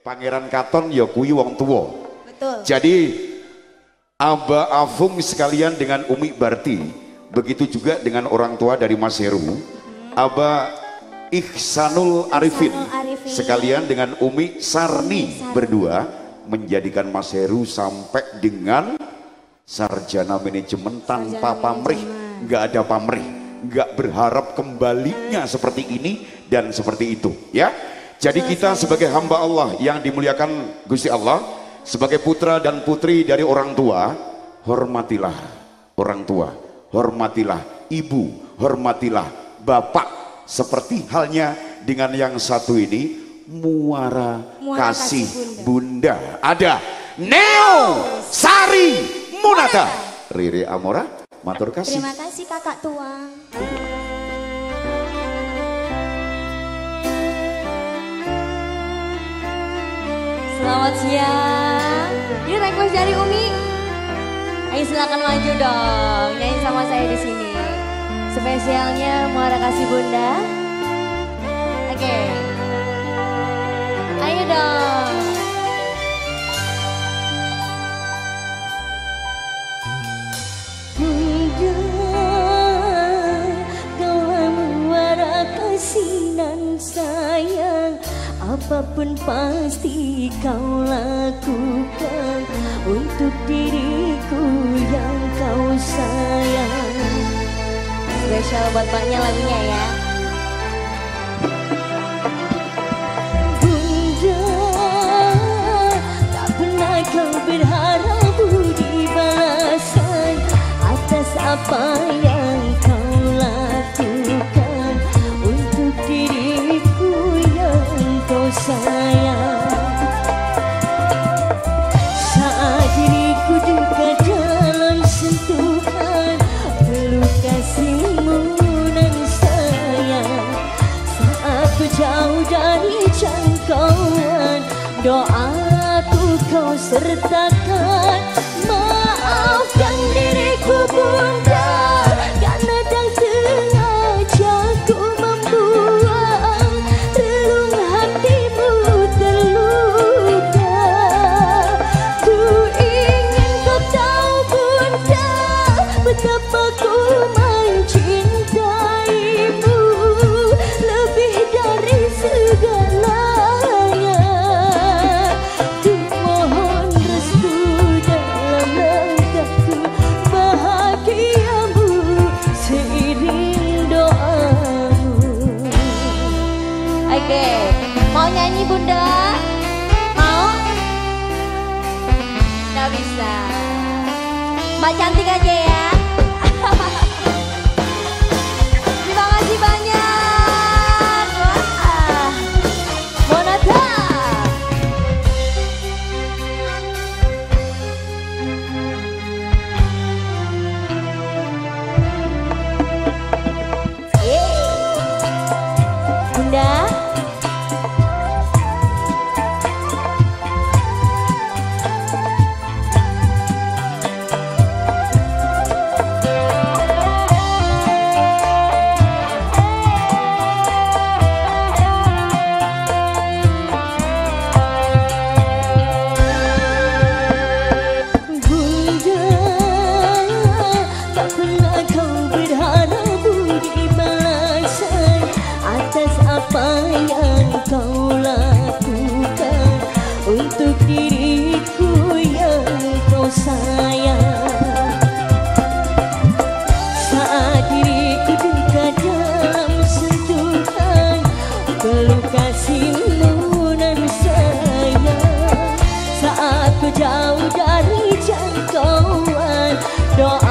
Pangeran Katon ya kuwi wong tua. Betul. Jadi Aba Afung sekalian dengan Umi Barti, begitu juga dengan orang tua dari Mas Heru, Aba Ihsanul Arifin, Ihsanul Arifin. sekalian dengan Umi Sarni berdua menjadikan Mas Heru sampai dengan sarjana manajemen tanpa Sarjana pamrih, nggak ada pamrih, nggak berharap kembalinya seperti ini dan seperti itu, ya. Jadi kita sebagai hamba Allah yang dimuliakan Gusti Allah, sebagai putra dan putri dari orang tua, hormatilah orang tua, hormatilah ibu, hormatilah bapak, seperti halnya dengan yang satu ini, muara, Muara kasih, Kasih bunda. Ada Neo Sari Munata, Riri Amora, matur kasih. Terima kasih kakak tua. Selamat siang. Ini request dari Umi. Ayo silakan maju dong, nyanyi sama saya di sini. Spesialnya Muara Kasih Bunda. Oke. Ayo dong. Bunda, kaulah muara kasih Apa pun pasti kau lakukan Untuk diriku yang kau sayang Spesial buat mbaknya lagunya ya. Doaku kau sertakan. Maafkan diriku bunda Mbak cantik aja ya. Tak pernah kau budi balasan atas apa yang kau lakukan untuk diriku yang kau sayang. Saat diriku dekat dalam sentuhan peluk kasihmu dan sayang Saat ku jauh dari jangkauan Doamu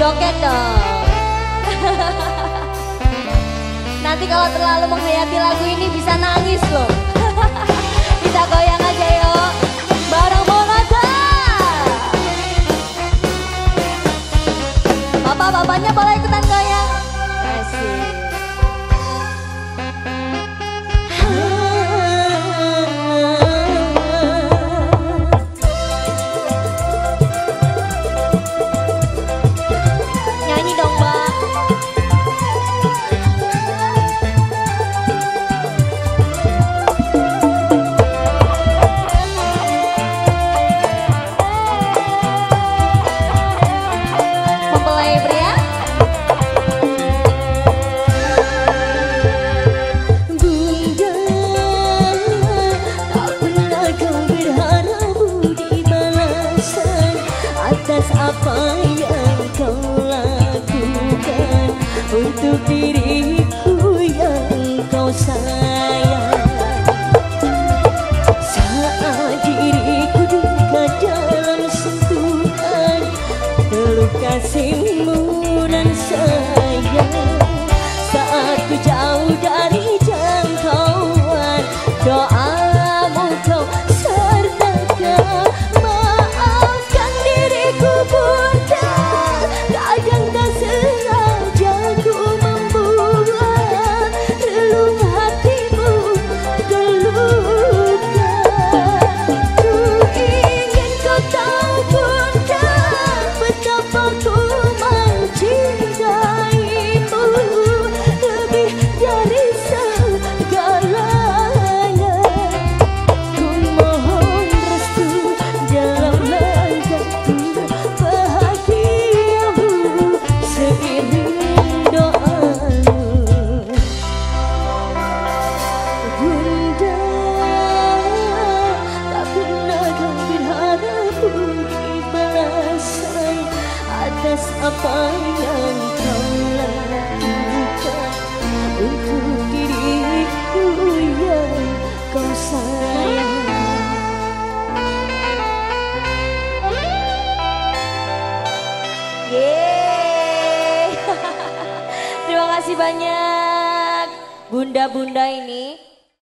Joget dong. Nanti kalau terlalu menghayati lagu ini bisa nangis loh. bisa goyang aja yuk. Bareng Monata. Bapak-bapaknya boleh ikutan goyang. I see. bunda-bunda ini